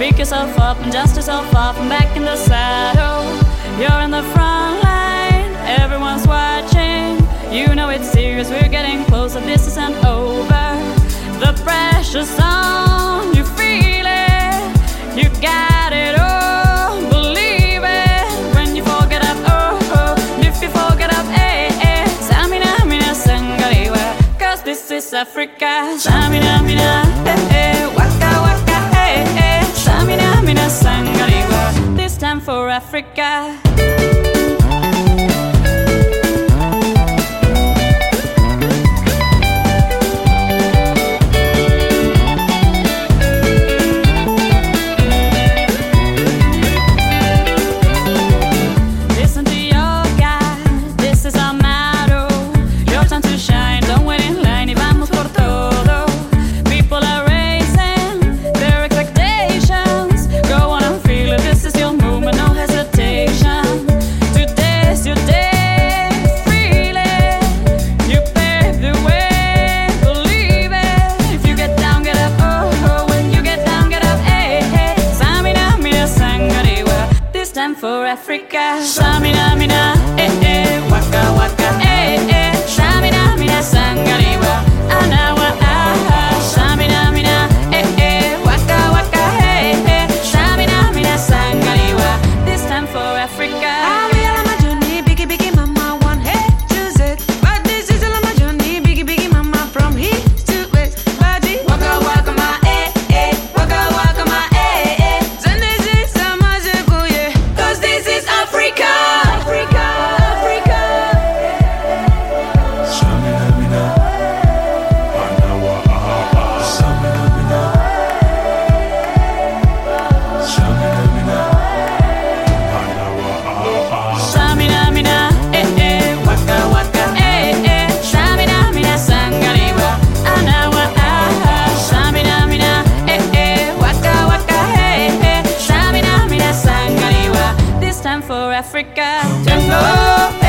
Pick yourself up and dust yourself off and back in the saddle. You're in the front line, everyone's watching. You know it's serious, we're getting closer, this isn't over. The pressure's on, you feel it, you got it all, believe it. When you forget up, oh, oh, if you forget up, eh, eh. This is Africa. Samina, mina, eh, eh. Africa. for Africa. Samina, mina. 真的。